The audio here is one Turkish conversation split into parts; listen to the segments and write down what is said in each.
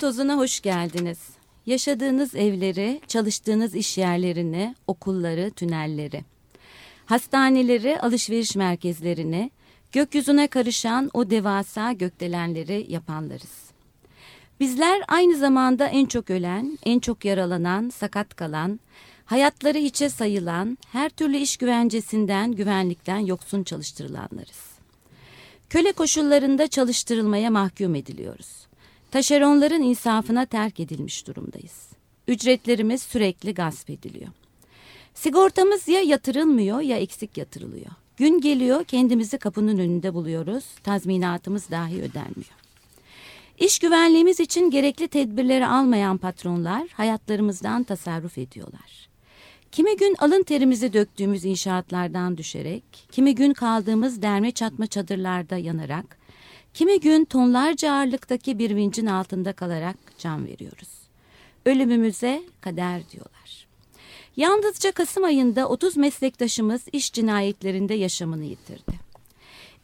Tozuna hoş geldiniz. Yaşadığınız evleri, çalıştığınız iş yerlerini, okulları, tünelleri, hastaneleri, alışveriş merkezlerini, gökyüzüne karışan o devasa gökdelenleri yapanlarız. Bizler aynı zamanda en çok ölen, en çok yaralanan, sakat kalan, hayatları hiçe sayılan, her türlü iş güvencesinden, güvenlikten yoksun çalıştırılanlarız. Köle koşullarında çalıştırılmaya mahkum ediliyoruz. Taşeronların insafına terk edilmiş durumdayız. Ücretlerimiz sürekli gasp ediliyor. Sigortamız ya yatırılmıyor ya eksik yatırılıyor. Gün geliyor kendimizi kapının önünde buluyoruz. Tazminatımız dahi ödenmiyor. İş güvenliğimiz için gerekli tedbirleri almayan patronlar hayatlarımızdan tasarruf ediyorlar. Kimi gün alın terimizi döktüğümüz inşaatlardan düşerek, kimi gün kaldığımız derme çatma çadırlarda yanarak, kimi gün tonlarca ağırlıktaki bir vincin altında kalarak can veriyoruz. Ölümümüze kader diyorlar. Yalnızca Kasım ayında 30 meslektaşımız iş cinayetlerinde yaşamını yitirdi.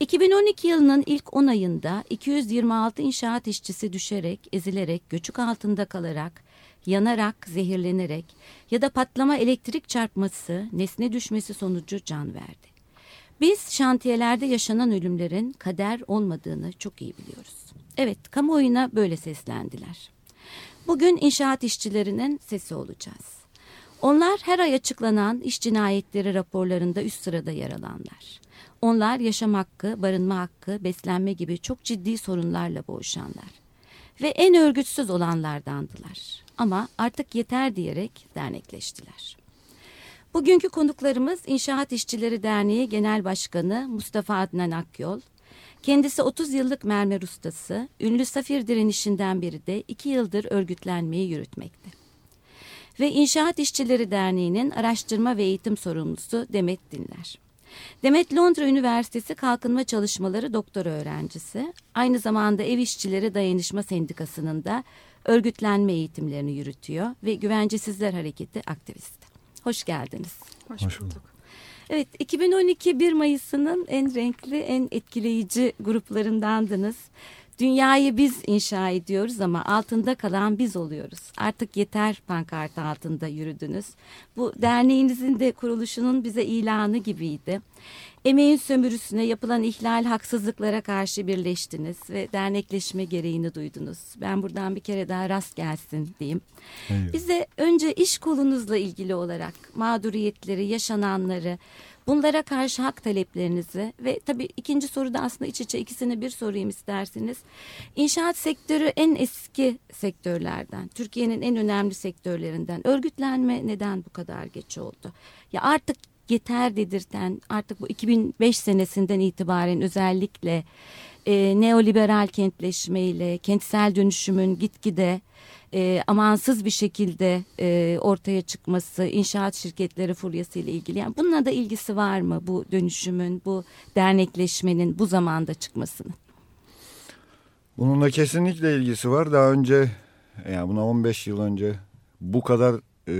2012 yılının ilk 10 ayında 226 inşaat işçisi düşerek, ezilerek, göçük altında kalarak, yanarak, zehirlenerek ya da patlama elektrik çarpması, nesne düşmesi sonucu can verdi. Biz şantiyelerde yaşanan ölümlerin kader olmadığını çok iyi biliyoruz. Evet, kamuoyuna böyle seslendiler. Bugün inşaat işçilerinin sesi olacağız. Onlar her ay açıklanan iş cinayetleri raporlarında üst sırada yer alanlar. Onlar yaşam hakkı, barınma hakkı, beslenme gibi çok ciddi sorunlarla boğuşanlar. Ve en örgütsüz olanlardandılar. Ama artık yeter diyerek dernekleştiler. Bugünkü konuklarımız İnşaat İşçileri Derneği Genel Başkanı Mustafa Adnan Akyol. Kendisi 30 yıllık mermer ustası, ünlü safir direnişinden beri de 2 yıldır örgütlenmeyi yürütmekte. Ve İnşaat İşçileri Derneği'nin araştırma ve eğitim sorumlusu Demet Dinler. Demet Londra Üniversitesi Kalkınma Çalışmaları doktora öğrencisi. Aynı zamanda Ev İşçileri Dayanışma Sendikası'nın da örgütlenme eğitimlerini yürütüyor ve Güvencesizler Hareketi aktivisti. Hoş geldiniz. Hoş, Hoş bulduk. Evet 2012 1 Mayıs'ının en renkli en etkileyici gruplarındandınız. Dünyayı biz inşa ediyoruz ama altında kalan biz oluyoruz. Artık yeter pankartı altında yürüdünüz. Bu derneğinizin de kuruluşunun bize ilanı gibiydi. Emeğin sömürüsüne yapılan ihlal haksızlıklara karşı birleştiniz ve dernekleşme gereğini duydunuz. Ben buradan bir kere daha rast gelsin diyeyim. Evet. Bize önce iş kolunuzla ilgili olarak mağduriyetleri, yaşananları, bunlara karşı hak taleplerinizi ve tabii ikinci soruda aslında iç içe ikisini bir sorayım isterseniz. İnşaat sektörü en eski sektörlerden, Türkiye'nin en önemli sektörlerinden. Örgütlenme neden bu kadar geç oldu? Ya artık yeter dedirten artık bu 2005 senesinden itibaren özellikle e, neoliberal kentleşmeyle kentsel dönüşümün gitgide e, amansız bir şekilde e, ortaya çıkması, inşaat şirketleri furyası ile ilgili. Yani bununla da ilgisi var mı bu dönüşümün, bu dernekleşmenin bu zamanda çıkmasının? Bununla kesinlikle ilgisi var. Daha önce yani buna 15 yıl önce bu kadar e,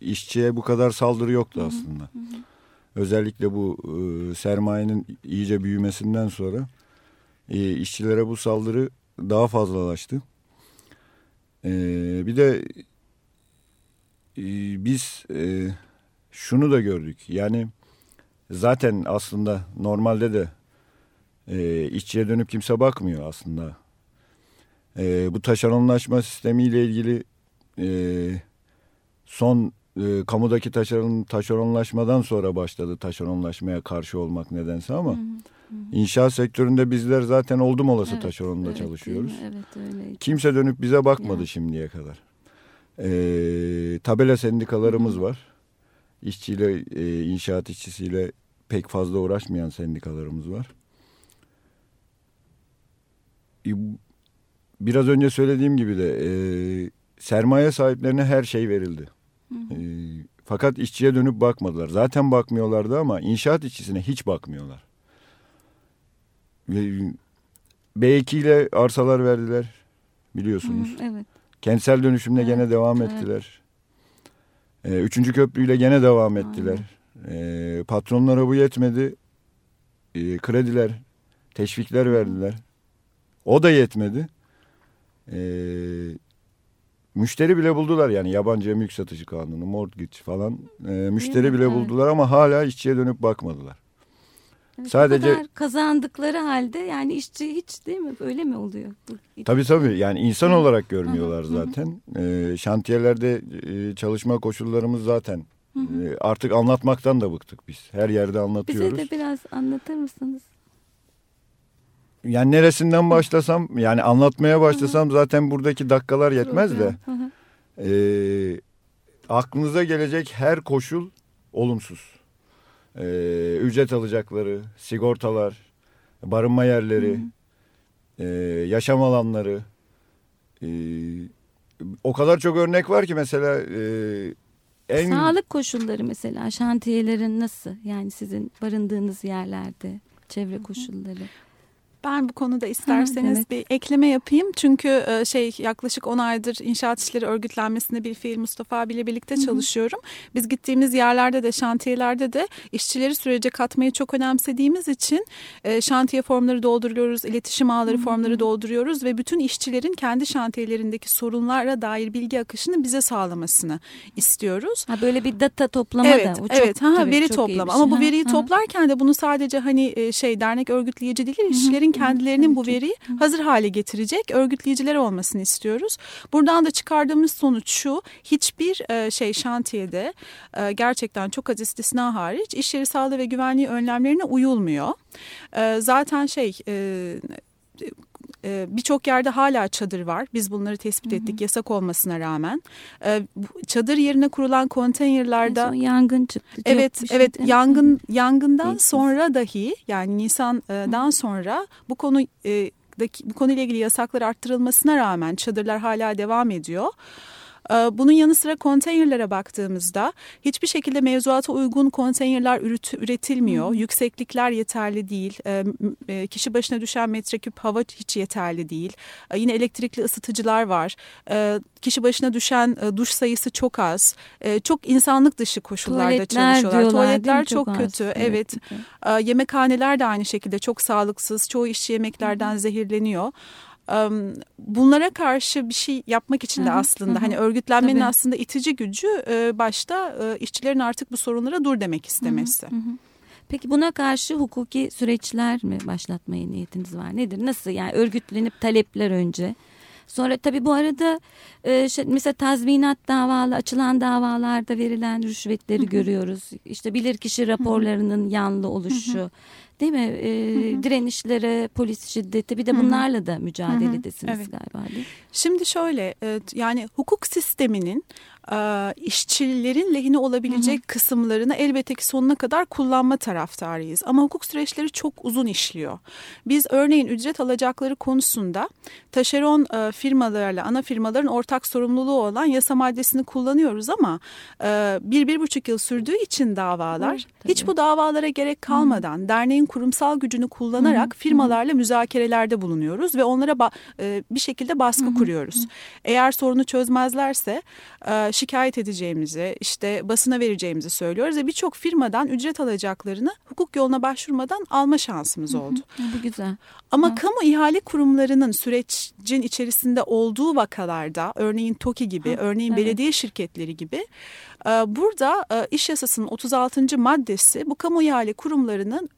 işçiye bu kadar saldırı yoktu aslında. Hı hı. Özellikle bu e, sermayenin iyice büyümesinden sonra e, işçilere bu saldırı daha fazlalaştı. E, bir de e, biz e, şunu da gördük. Yani zaten aslında normalde de e, işçiye dönüp kimse bakmıyor aslında. E, bu taşeronlaşma sistemiyle ilgili e, son e, kamudaki taşeron, taşeronlaşmadan sonra başladı taşeronlaşmaya karşı olmak nedense ama hı hı. inşaat sektöründe bizler zaten oldum olası evet, taşeronda evet, çalışıyoruz. Evet, öyle. Kimse dönüp bize bakmadı ya. şimdiye kadar. E, tabela sendikalarımız hı hı. var. İşçiyle, e, inşaat işçisiyle pek fazla uğraşmayan sendikalarımız var. E, biraz önce söylediğim gibi de e, sermaye sahiplerine her şey verildi. E, fakat işçiye dönüp bakmadılar. Zaten bakmıyorlardı ama inşaat işçisine hiç bakmıyorlar. Ve B2 ile arsalar verdiler biliyorsunuz. Hı, evet. Kentsel dönüşümle Evet, gene devam evet. ettiler. Ee, üçüncü köprüyle gene devam ettiler. Ee, patronlara bu yetmedi. Ee, krediler, teşvikler verdiler. O da yetmedi. Ee, müşteri bile buldular yani yabancı mülk satıcı kanunu, mortgage falan. Ee, müşteri bile buldular ama hala işçiye dönüp bakmadılar. Evet, Sadece- kadar kazandıkları halde yani işçi hiç değil mi? Öyle mi oluyor? Tabii tabii yani insan Hı. olarak görmüyorlar Hı zaten. Ee, şantiyelerde e, çalışma koşullarımız zaten Hı hı. e, artık anlatmaktan da bıktık biz. Her yerde anlatıyoruz. Bize de biraz anlatır mısınız? Yani neresinden başlasam yani anlatmaya başlasam zaten buradaki dakikalar yetmez de. Hı hı. e, aklınıza gelecek her koşul olumsuz. E, ücret alacakları, sigortalar, barınma yerleri, e, yaşam alanları. e, o kadar çok örnek var ki mesela e, en Sağlık koşulları mesela şantiyelerin nasıl? Yani sizin barındığınız yerlerde çevre koşulları. Ben bu konuda isterseniz evet. bir ekleme yapayım. Çünkü e, şey yaklaşık 10 aydır inşaat işleri örgütlenmesinde bir fiil Mustafa abiyle birlikte çalışıyorum. Biz gittiğimiz yerlerde de şantiyelerde de işçileri sürece katmayı çok önemsediğimiz için e, şantiye formları dolduruyoruz, iletişim ağları formları dolduruyoruz ve bütün işçilerin kendi şantiyelerindeki sorunlara dair bilgi akışını bize sağlamasını istiyoruz. Ha böyle bir data toplama Evet, da. O çok, evet. Ha, tabii veri çok toplama. şey. Ama bu veriyi ha. toplarken de bunu sadece hani e, şey dernek örgütleyici değil, işçilerin kendilerinin bu veriyi hazır hale getirecek örgütleyiciler olmasını istiyoruz. Buradan da çıkardığımız sonuç şu: hiçbir e, şey şantiyede e, gerçekten çok az istisna hariç iş yeri sağlığı ve güvenliği önlemlerine uyulmuyor. E, zaten şey e, e, birçok yerde hala çadır var. Biz bunları tespit ettik yasak olmasına rağmen. E, çadır yerine kurulan konteynerlarda yangın çıktı. Evet, şey evet. mi? Yangın yangından Eğitim. sonra dahi yani Nisan'dan sonra bu konu e, bu konuyla ilgili yasaklar arttırılmasına rağmen çadırlar hala devam ediyor. E, Bunun yanı sıra konteynerlere baktığımızda hiçbir şekilde mevzuata uygun konteynerler üretilmiyor. Yükseklikler yeterli değil. E, m- e, Kişi başına düşen metreküp hava hiç yeterli değil. E, Yine elektrikli ısıtıcılar var. Kişi başına düşen e, duş sayısı çok az. Çok insanlık dışı koşullarda Tuvaletler çalışıyorlar. Tuvaletler çok, az. kötü. Evet. E, Yemekhaneler de aynı şekilde çok sağlıksız. Çoğu işçi yemeklerden zehirleniyor. Bunlara karşı bir şey yapmak için de Hı hı, aslında hı hı. hani örgütlenmenin Tabii. aslında itici gücü e, başta e, işçilerin artık bu sorunlara dur demek istemesi. Hı hı. Peki buna karşı hukuki süreçler mi başlatmaya niyetiniz var? Nedir? Nasıl yani örgütlenip talepler önce? Sonra tabii bu arada e, şey, mesela tazminat davalı açılan davalarda verilen rüşvetleri görüyoruz. İşte bilirkişi raporlarının yanlı oluşu. Değil mi? E, direnişlere, polis şiddeti bir de bunlarla da mücadeledesiniz Evet. galiba değil mi? Şimdi şöyle e, yani hukuk sisteminin e, işçilerin lehine olabilecek kısımlarını elbette ki sonuna kadar kullanma taraftarıyız. Ama hukuk süreçleri çok uzun işliyor. Biz örneğin ücret alacakları konusunda taşeron e, firmalarla ana firmaların ortak sorumluluğu olan yasa maddesini kullanıyoruz ama e, bir, bir buçuk yıl sürdüğü için davalar tabii. hiç bu davalara gerek kalmadan derneğin kurumsal gücünü kullanarak firmalarla müzakerelerde bulunuyoruz ve onlara e, bir şekilde baskı kuruyoruz. Eğer sorunu çözmezlerse e, şikayet edeceğimizi, işte basına vereceğimizi söylüyoruz ve birçok firmadan ücret alacaklarını hukuk yoluna başvurmadan alma şansımız oldu. Ha, bu güzel. Ama kamu ihale kurumlarının sürecin içerisinde olduğu vakalarda örneğin TOKİ gibi, örneğin evet. belediye şirketleri gibi e, burada e, iş yasasının 36. maddesi bu kamu ihale kurumlarının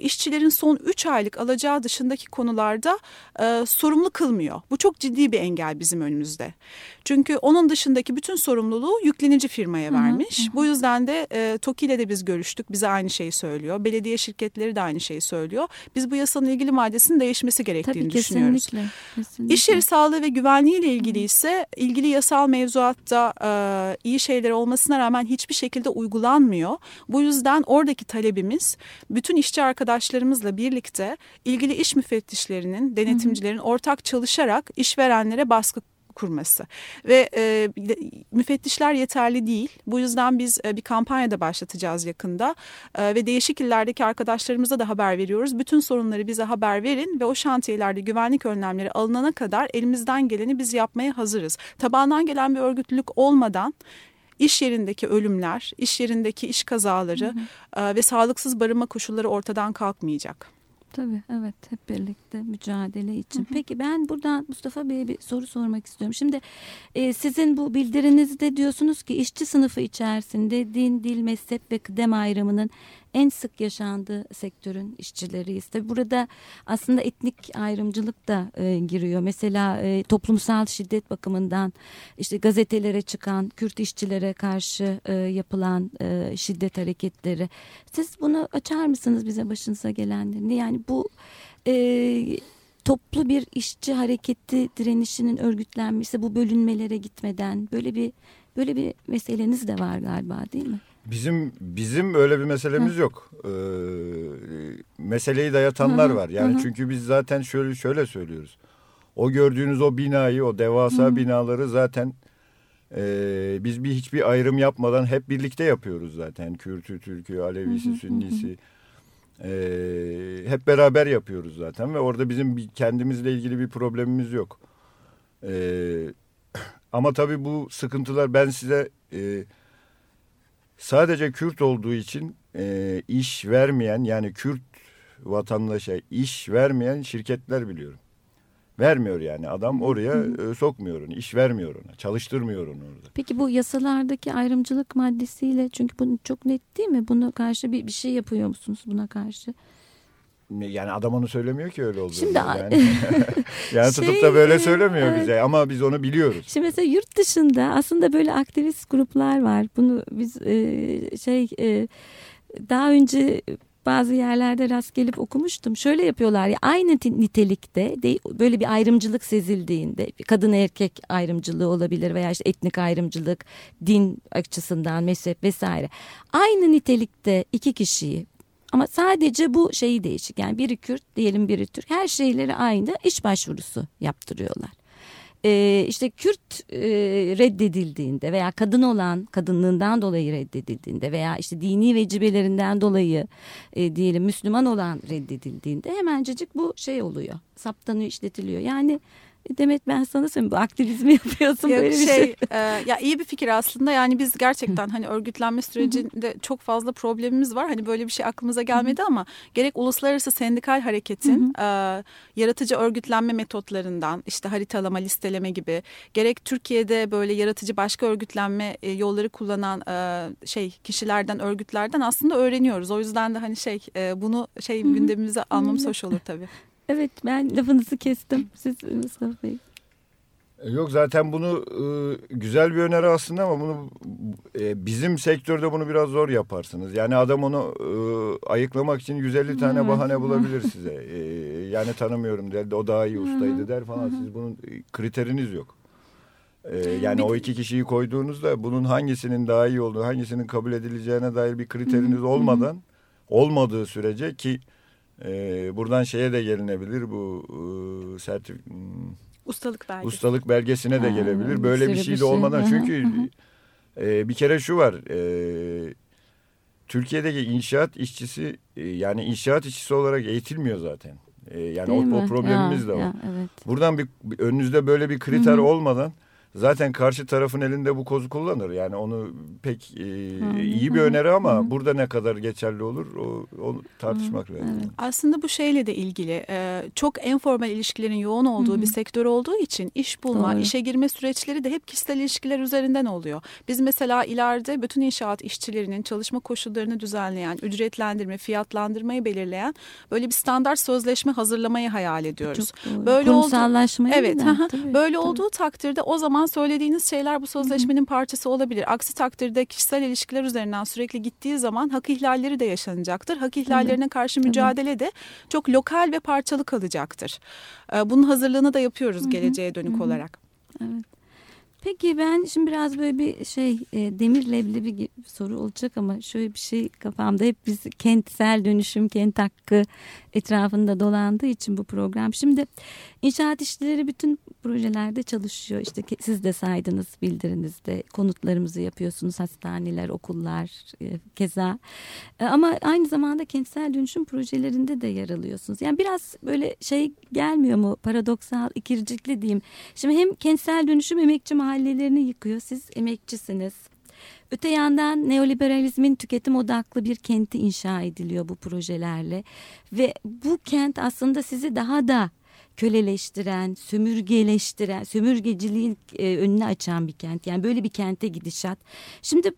işçilerin son 3 aylık alacağı dışındaki konularda e, sorumlu kılmıyor. Bu çok ciddi bir engel bizim önümüzde. Çünkü onun dışındaki bütün sorumluluğu yüklenici firmaya vermiş. Hı hı. Bu yüzden de e, TOKİ ile de biz görüştük. Bize aynı şeyi söylüyor. Belediye şirketleri de aynı şeyi söylüyor. Biz bu yasanın ilgili maddesinin değişmesi gerektiğini Tabii, düşünüyoruz. Kesinlikle, kesinlikle. İş yeri sağlığı ve güvenliği ile ilgili ise ilgili yasal mevzuatta e, iyi şeyler olmasına rağmen hiçbir şekilde uygulanmıyor. Bu yüzden oradaki talebimiz bütün işçi arkadaşlarımızla birlikte ilgili iş müfettişlerinin, denetimcilerin ortak çalışarak işverenlere baskı kurması ve e, müfettişler yeterli değil. Bu yüzden biz e, bir kampanya da başlatacağız yakında e, ve değişik illerdeki arkadaşlarımıza da haber veriyoruz. Bütün sorunları bize haber verin ve o şantiyelerde güvenlik önlemleri alınana kadar elimizden geleni biz yapmaya hazırız. Tabandan gelen bir örgütlülük olmadan iş yerindeki ölümler, iş yerindeki iş kazaları hı hı. Ve sağlıksız barınma koşulları ortadan kalkmayacak. Tabii evet hep birlikte mücadele için. Hı hı. Peki ben buradan Mustafa Bey'e bir soru sormak istiyorum. Şimdi e, sizin bu bildirinizde diyorsunuz ki işçi sınıfı içerisinde din, dil, mezhep ve kıdem ayrımının en sık yaşandığı sektörün işçileriyiz. Tabii burada aslında etnik ayrımcılık da e, giriyor. Mesela e, toplumsal şiddet bakımından işte gazetelere çıkan Kürt işçilere karşı e, yapılan e, şiddet hareketleri. Siz bunu açar mısınız bize başınıza gelenlerini? Yani bu e, toplu bir işçi hareketi direnişinin örgütlenmesi bu bölünmelere gitmeden böyle bir böyle bir meseleniz de var galiba değil mi? Bizim bizim öyle bir meselemiz Hı. yok. Ee, meseleyi dayatanlar Hı. var. Yani Hı. çünkü biz zaten şöyle şöyle söylüyoruz. O gördüğünüz o binayı, o devasa Hı. binaları zaten e, biz bir hiçbir ayrım yapmadan hep birlikte yapıyoruz zaten. Kürtü, Türkü, Alevisi, Hı. E, hep beraber yapıyoruz zaten ve orada bizim kendimizle ilgili bir problemimiz yok. E, ama tabii bu sıkıntılar ben size... E, sadece Kürt olduğu için e, iş vermeyen yani Kürt vatandaşa iş vermeyen şirketler biliyorum. Vermiyor yani adam oraya e, sokmuyor onu, iş vermiyor ona, çalıştırmıyor onu orada. Peki bu yasalardaki ayrımcılık maddesiyle çünkü bu çok net değil mi? Buna karşı bir, bir şey yapıyor musunuz buna karşı? Yani adam onu söylemiyor ki öyle olduğunu. Şimdi yani, yani şey, tutup da böyle söylemiyor evet. bize ama biz onu biliyoruz. Şimdi mesela yurt dışında aslında böyle aktivist gruplar var. Bunu biz e, şey e, daha önce bazı yerlerde rast gelip okumuştum. Şöyle yapıyorlar ya aynı nitelikte böyle bir ayrımcılık sezildiğinde kadın erkek ayrımcılığı olabilir veya işte etnik ayrımcılık, din açısından mezhep vesaire. Aynı nitelikte iki kişiyi ama sadece bu şeyi değişik. Yani biri Kürt diyelim biri Türk. Her şeyleri aynı iş başvurusu yaptırıyorlar. Ee, işte Kürt e, reddedildiğinde veya kadın olan kadınlığından dolayı reddedildiğinde veya işte dini vecibelerinden dolayı e, diyelim Müslüman olan reddedildiğinde hemencecik bu şey oluyor. Saptanıyor işletiliyor. Yani Demet ben sana söyleyeyim bu aktivizmi yapıyorsun Yok, böyle bir şey. şey. E, ya iyi bir fikir aslında yani biz gerçekten hani örgütlenme sürecinde çok fazla problemimiz var. Hani böyle bir şey aklımıza gelmedi ama gerek uluslararası sendikal hareketin e, yaratıcı örgütlenme metotlarından işte haritalama, listeleme gibi gerek Türkiye'de böyle yaratıcı başka örgütlenme e, yolları kullanan e, şey kişilerden örgütlerden aslında öğreniyoruz. O yüzden de hani şey e, bunu şey gündemimize almamız hoş olur tabii. Evet ben lafınızı kestim. Siz Mustafa Bey. E, yok zaten bunu e, güzel bir öneri aslında ama bunu e, bizim sektörde bunu biraz zor yaparsınız. Yani adam onu e, ayıklamak için 150 tane bahane bulabilir size. E, yani tanımıyorum der, o daha iyi ustaydı der falan. Siz bunun kriteriniz yok. E, yani o iki kişiyi koyduğunuzda bunun hangisinin daha iyi olduğu, hangisinin kabul edileceğine dair bir kriteriniz olmadan olmadığı sürece ki e, buradan şeye de gelinebilir bu e, sertif hmm, ustalık belgesi. Ustalık belgesine de gelebilir. Böyle bir şey de olmadan çünkü e, bir kere şu var. E, Türkiye'deki inşaat işçisi e, yani inşaat işçisi olarak eğitilmiyor zaten. E, yani o, o problemimiz ya, de var. Ya, evet. Buradan bir önünüzde böyle bir kriter Hı -hı. olmadan zaten karşı tarafın elinde bu kozu kullanır. Yani onu pek e, iyi bir öneri ama burada ne kadar geçerli olur o, o tartışmak lazım. Aslında bu şeyle de ilgili e, çok informal ilişkilerin yoğun olduğu bir sektör olduğu için iş bulma, Doğru. işe girme süreçleri de hep kişisel ilişkiler üzerinden oluyor. Biz mesela ileride bütün inşaat işçilerinin çalışma koşullarını düzenleyen, ücretlendirme, fiyatlandırmayı belirleyen böyle bir standart sözleşme hazırlamayı hayal ediyoruz. Çok doğru. Böyle oldu. Evet, tabii, böyle tabii. olduğu takdirde o zaman söylediğiniz şeyler bu sözleşmenin parçası olabilir. Aksi takdirde kişisel ilişkiler üzerinden sürekli gittiği zaman hak ihlalleri de yaşanacaktır. Hak ihlallerine karşı mücadele de çok lokal ve parçalı kalacaktır. Ee, Bunun hazırlığını da yapıyoruz geleceğe dönük olarak. Peki ben şimdi biraz böyle bir şey e, demir leblebi gibi bir soru olacak ama şöyle bir şey kafamda hep biz kentsel dönüşüm, kent hakkı etrafında dolandığı için bu program. Şimdi inşaat işçileri bütün projelerde çalışıyor. İşte siz de saydınız bildirinizde konutlarımızı yapıyorsunuz hastaneler, okullar e, keza. E, ama aynı zamanda kentsel dönüşüm projelerinde de yer alıyorsunuz. Yani biraz böyle şey gelmiyor mu paradoksal, ikircikli diyeyim. Şimdi hem kentsel dönüşüm emekçi mahallelerini yıkıyor. Siz emekçisiniz. Öte yandan neoliberalizmin tüketim odaklı bir kenti inşa ediliyor bu projelerle. Ve bu kent aslında sizi daha da köleleştiren, sömürgeleştiren, sömürgeciliğin e, önüne açan bir kent. Yani böyle bir kente gidişat. Şimdi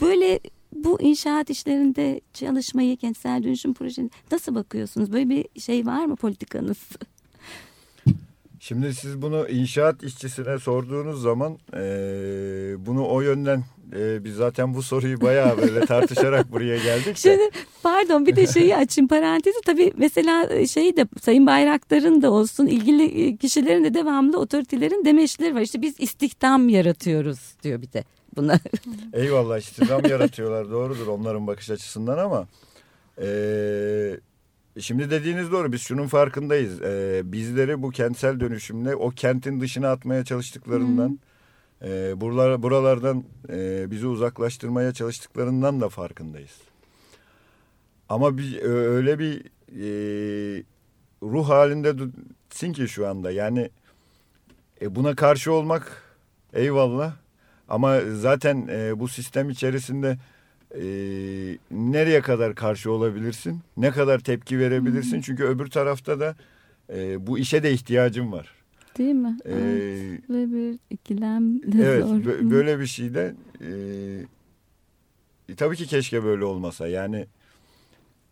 böyle bu inşaat işlerinde çalışmayı, kentsel dönüşüm projeni nasıl bakıyorsunuz? Böyle bir şey var mı politikanız? Şimdi siz bunu inşaat işçisine sorduğunuz zaman e, bunu o yönden e, biz zaten bu soruyu bayağı böyle tartışarak buraya geldik. de. Şimdi pardon bir de şeyi açayım parantezi tabii mesela şey de Sayın Bayraktar'ın da olsun ilgili kişilerin de devamlı otoritelerin demeçleri var. İşte biz istihdam yaratıyoruz diyor bir de buna. Eyvallah istihdam yaratıyorlar doğrudur onların bakış açısından ama e, şimdi dediğiniz doğru biz şunun farkındayız. E, bizleri bu kentsel dönüşümle o kentin dışına atmaya çalıştıklarından e, buralar, buralardan e, bizi uzaklaştırmaya çalıştıklarından da farkındayız. Ama bir, öyle bir e, ruh halindesin ki şu anda yani e, buna karşı olmak eyvallah ama zaten e, bu sistem içerisinde e, nereye kadar karşı olabilirsin? Ne kadar tepki verebilirsin? Çünkü öbür tarafta da e, bu işe de ihtiyacım var. Değil mi? E, Evet. Ve bir ikilem de evet, zor. bö- böyle bir şeyde e, tabii ki keşke böyle olmasa. Yani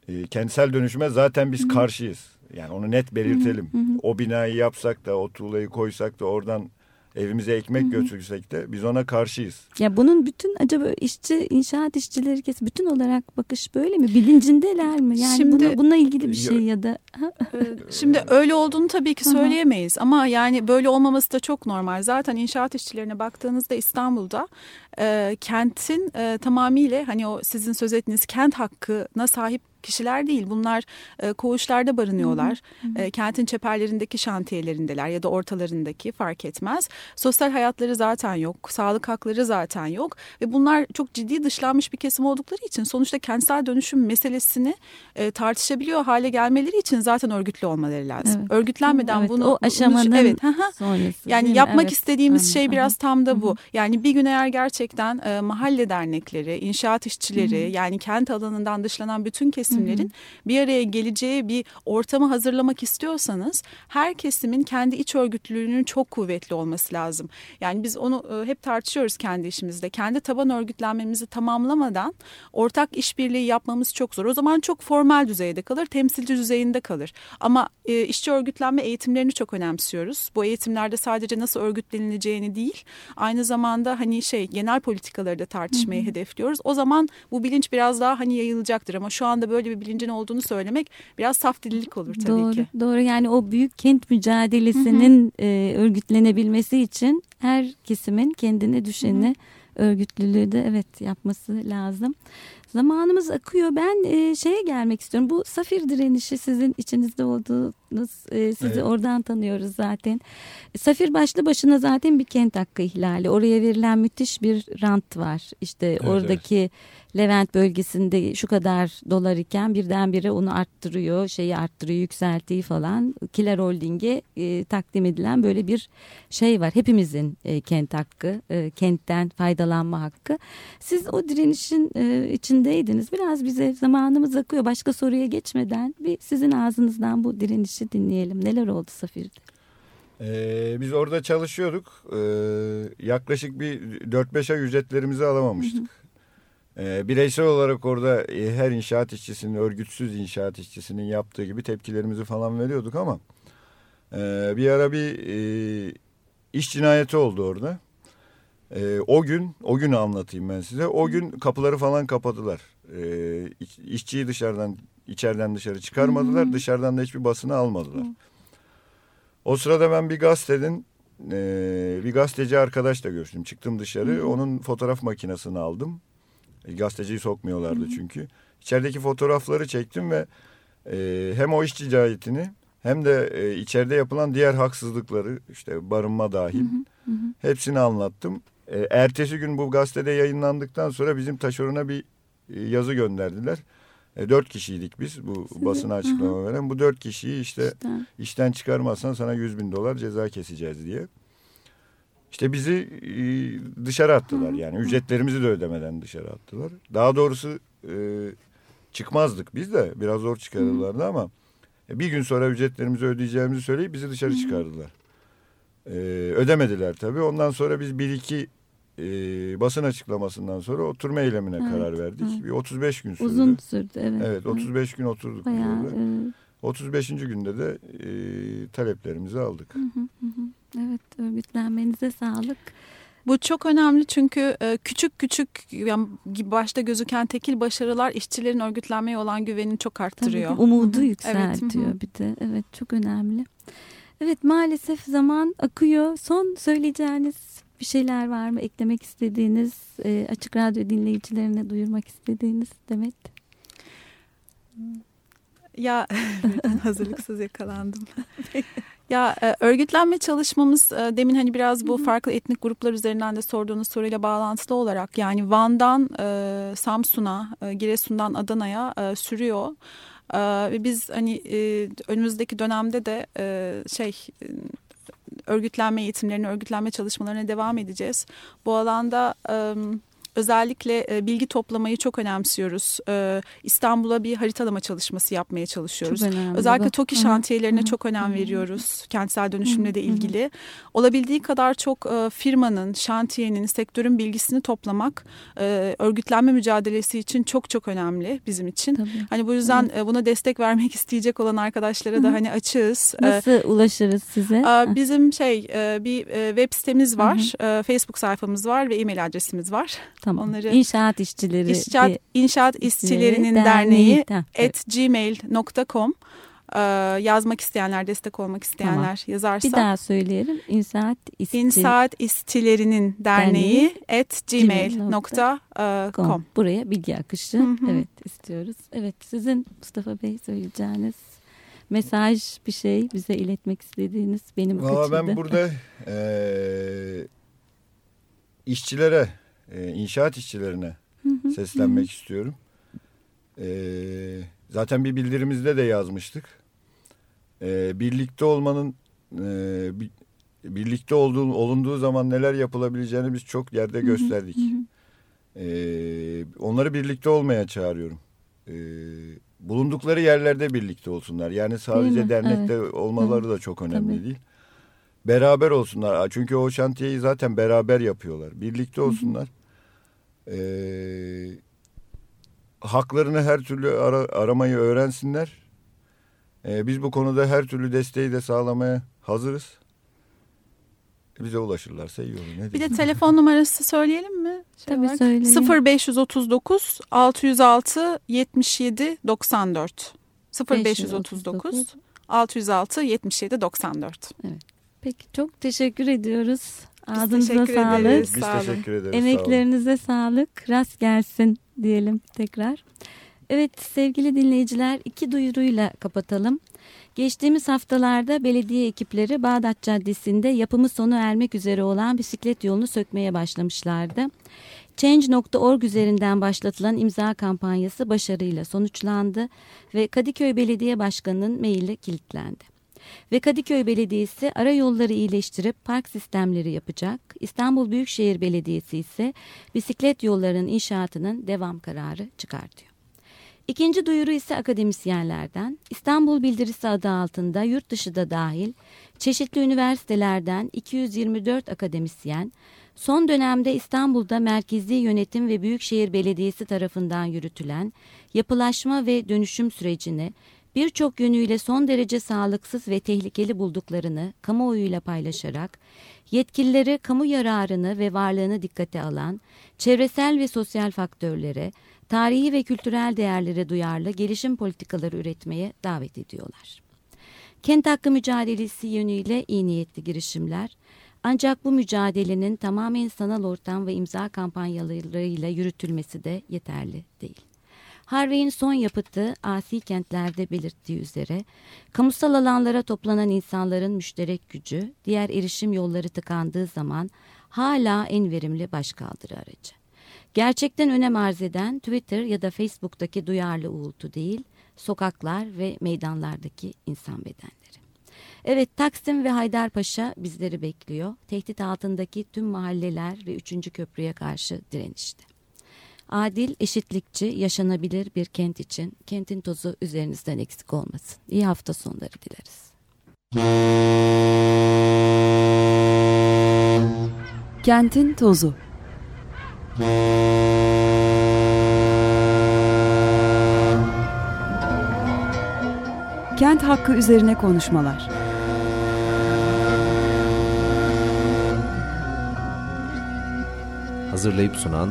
e, kentsel dönüşüme zaten biz karşıyız. Yani onu net belirtelim. O binayı yapsak da o tuğlayı koysak da oradan evimize ekmek götürsek de biz ona karşıyız. Ya bunun bütün acaba işçi inşaat işçileri kes bütün olarak bakış böyle mi? Bilincindeler mi? Yani Şimdi- buna, buna ilgili bir şey ya da? Ee, Şimdi öyle olduğunu tabii ki söyleyemeyiz ama yani böyle olmaması da çok normal. Zaten inşaat işçilerine baktığınızda İstanbul'da e, kentin e, tamamıyla hani o sizin söz ettiğiniz kent hakkına sahip kişiler değil. Bunlar e, koğuşlarda barınıyorlar. E, kentin çeperlerindeki şantiyelerindeler ya da ortalarındaki fark etmez. Sosyal hayatları zaten yok. Sağlık hakları zaten yok. Ve bunlar çok ciddi dışlanmış bir kesim oldukları için sonuçta kentsel dönüşüm meselesini e, tartışabiliyor hale gelmeleri için zaten örgütlü olmaları lazım. Evet. Örgütlenmeden Evet, bunu o bunu- aşamanın evet, hı hı. sonrası. Yani yapmak Evet. istediğimiz Anladım. şey biraz tam da bu. Yani bir gün eğer gerçekten e, mahalle dernekleri, inşaat işçileri yani kent alanından dışlanan bütün kesimlerin bir araya geleceği bir ortamı hazırlamak istiyorsanız her kesimin kendi iç örgütlülüğünün çok kuvvetli olması lazım. Yani biz onu e, hep tartışıyoruz kendi işimizde. Kendi taban örgütlenmemizi tamamlamadan ortak işbirliği yapmamız çok zor. O zaman çok formal düzeyde kalır, temsilci düzeyinde kalır. Ama e, işçi örgütlenme eğitimlerini çok önemsiyoruz. Bu eğitimlerde sadece nasıl örgütlenileceğini değil, aynı zamanda hani şey genel politikaları da tartışmayı hedefliyoruz. O zaman bu bilinç biraz daha hani yayılacaktır ama şu anda böyle bir bilincin olduğunu söylemek biraz saf dililik olur tabii doğru, ki. Doğru yani o büyük kent mücadelesinin e, örgütlenebilmesi için her kesimin kendine düşeni örgütlülüğü de evet yapması lazım. Zamanımız akıyor. Ben e, şeye gelmek istiyorum. Bu safir direnişi sizin içinizde olduğunuz, e, sizi Evet. oradan tanıyoruz zaten. Safir başlı başına zaten bir kent hakkı ihlali. Oraya verilen müthiş bir rant var. İşte oradaki Levent bölgesinde şu kadar dolar iken birdenbire onu arttırıyor, şeyi arttırıyor, yükselttiği falan. Kiler Holding'e e, takdim edilen böyle bir şey var. Hepimizin e, kent hakkı, e, kentten faydalanma hakkı. Siz o direnişin e, içindeydiniz. Biraz bize zamanımız akıyor. Başka soruya geçmeden bir sizin ağzınızdan bu direnişi dinleyelim. Neler oldu Safir'de? Ee, biz orada çalışıyorduk. Ee, yaklaşık bir 4-5 ay ücretlerimizi alamamıştık. Ee, bireysel olarak orada e, her inşaat işçisinin, örgütsüz inşaat işçisinin yaptığı gibi tepkilerimizi falan veriyorduk ama e, bir ara bir e, iş cinayeti oldu orada. E, o gün, o günü anlatayım ben size. O gün kapıları falan kapadılar. E, iş- işçiyi dışarıdan, içeriden dışarı çıkarmadılar. Dışarıdan da hiçbir basını almadılar. O sırada ben bir gazetenin e, bir gazeteci arkadaşla görüştüm. Çıktım dışarı. Onun fotoğraf makinesini aldım. E, gazeteciyi sokmuyorlardı çünkü. İçerideki fotoğrafları çektim ve e, hem o işçi cinayetini hem de e, içeride yapılan diğer haksızlıkları işte barınma dahil hepsini anlattım. E, ertesi gün bu gazetede yayınlandıktan sonra bizim taşerona bir e, yazı gönderdiler. E, dört kişiydik biz bu basına açıklama veren. Bu dört kişiyi işte İşte, işten çıkarmazsan sana 100 bin dolar ceza keseceğiz diye. İşte bizi e, dışarı attılar yani ücretlerimizi de ödemeden dışarı attılar. Daha doğrusu e, çıkmazdık biz de biraz zor çıkarırlardı ama e, bir gün sonra ücretlerimizi ödeyeceğimizi söyleyip bizi dışarı çıkardılar. E, ödemediler tabii ondan sonra biz bir iki e, basın açıklamasından sonra oturma eylemine Evet, karar verdik. evet. Bir 35 gün sürdü. uzun sürdü evet. Evet 35 gün oturduk Bayağı, orada. e, 35. günde de e, taleplerimizi aldık. evet örgütlenmenize sağlık. Bu çok önemli çünkü e, küçük küçük yani başta gözüken tekil başarılar işçilerin örgütlenmeye olan güvenini çok Tabii arttırıyor. ki umudu yükseltiyor Evet, bir de. Evet çok önemli. Evet maalesef zaman akıyor. Son söyleyeceğiniz bir şeyler var mı? Eklemek istediğiniz, e, Açık Radyo dinleyicilerine duyurmak istediğiniz Demet? Ya hazırlıksız yakalandım. ya e, örgütlenme çalışmamız e, demin hani biraz bu farklı etnik gruplar üzerinden de sorduğunuz soruyla bağlantılı olarak yani Van'dan e, Samsun'a, e, Giresun'dan Adana'ya e, sürüyor. E, ve biz hani e, önümüzdeki dönemde de e, şey örgütlenme eğitimlerine, örgütlenme çalışmalarına devam edeceğiz. Bu alanda e, özellikle e, bilgi toplamayı çok önemsiyoruz. E, İstanbul'a bir haritalama çalışması yapmaya çalışıyoruz. Çok. Özellikle bu. TOKİ Hı hı. şantiyelerine Hı hı. çok önem Hı hı. veriyoruz. Kentsel dönüşümle de Hı hı. ilgili. Olabildiği kadar çok e, firmanın, şantiyenin, sektörün bilgisini toplamak e, örgütlenme mücadelesi için çok çok önemli bizim için. Tabii. Hani bu yüzden e, buna destek vermek isteyecek olan arkadaşlara da hani açığız. E, Nasıl ulaşırız size? Aa, Bizim şey e, bir e, web sitemiz var, e, Facebook sayfamız var ve e-mail adresimiz var. Tamam. onları- İnşaat işçileri. İnşaat, İnşaat İşçilerinin Derneği. Derneği at gmail.com Ee, yazmak isteyenler, destek olmak isteyenler yazarsa. Bir daha söyleyelim. İnşaat işçi. İnşaat İşçilerinin Derneği at gmail.com Com. Buraya bilgi akışı Hı hı. evet istiyoruz. Evet sizin Mustafa Bey söyleyeceğiniz mesaj bir şey bize iletmek istediğiniz benim Valla kaçırdı. ben burada eee, işçilere, eee, inşaat işçilerine seslenmek istiyorum. Eee, zaten bir bildirimizde de yazmıştık. Eee, birlikte olmanın eee, bi- birlikte olduğu, olunduğu zaman neler yapılabileceğini biz çok yerde gösterdik. Eee, onları birlikte olmaya çağırıyorum. Eee, bulundukları yerlerde birlikte olsunlar. Yani sadece dernekte olmaları da çok önemli Tabii. değil. Beraber olsunlar. Çünkü o şantiyeyi zaten beraber yapıyorlar. Birlikte olsunlar. Eee, haklarını her türlü ara- aramayı öğrensinler. Eee, biz bu konuda her türlü desteği de sağlamaya hazırız. Bize ulaşırlarsa iyi olur. Ne Bir de telefon numarası söyleyelim mi? Şey Tabii söyleyin. 0539 606 77 94 0539 606 77 94 Peki çok teşekkür ediyoruz Ağzınıza teşekkür sağlık. ederiz. Biz Sağ olun. teşekkür ederiz. sağ olun. Emeklerinize sağlık. Rast gelsin diyelim tekrar. Evet sevgili dinleyiciler iki duyuruyla kapatalım. Geçtiğimiz haftalarda belediye ekipleri Bağdat Caddesi'nde yapımı sonu ermek üzere olan bisiklet yolunu sökmeye başlamışlardı. Change.org üzerinden başlatılan imza kampanyası başarıyla sonuçlandı ve Kadıköy Belediye Başkanı'nın maili kilitlendi. Ve Kadıköy Belediyesi ara yolları iyileştirip park sistemleri yapacak. İstanbul Büyükşehir Belediyesi ise bisiklet yollarının inşaatının devam kararı çıkartıyor. İkinci duyuru ise akademisyenlerden. İstanbul Bildirisi adı altında yurt dışı da dahil çeşitli üniversitelerden 224 akademisyen son dönemde İstanbul'da merkezi yönetim ve Büyükşehir Belediyesi tarafından yürütülen yapılaşma ve dönüşüm sürecini birçok yönüyle son derece sağlıksız ve tehlikeli bulduklarını kamuoyuyla paylaşarak yetkilileri kamu yararını ve varlığını dikkate alan çevresel ve sosyal faktörlere, tarihi ve kültürel değerlere duyarlı gelişim politikaları üretmeye davet ediyorlar. Kent hakkı mücadelesi yönüyle iyi niyetli girişimler, ancak bu mücadelenin tamamen sanal ortam ve imza kampanyalarıyla yürütülmesi de yeterli değil. Harvey'in son yapıtı asi kentlerde belirttiği üzere kamusal alanlara toplanan insanların müşterek gücü diğer erişim yolları tıkandığı zaman hala en verimli başkaldırı aracı. Gerçekten önem arz eden Twitter ya da Facebook'taki duyarlı uğultu değil, sokaklar ve meydanlardaki insan bedenleri. Evet Taksim ve Haydarpaşa bizleri bekliyor. Tehdit altındaki tüm mahalleler ve 3. köprüye karşı direnişte. Adil, eşitlikçi, yaşanabilir bir kent için kentin tozu üzerinizden eksik olmasın. İyi hafta sonları dileriz. Kentin tozu. Kent hakkı üzerine konuşmalar. Hazırlayıp sunan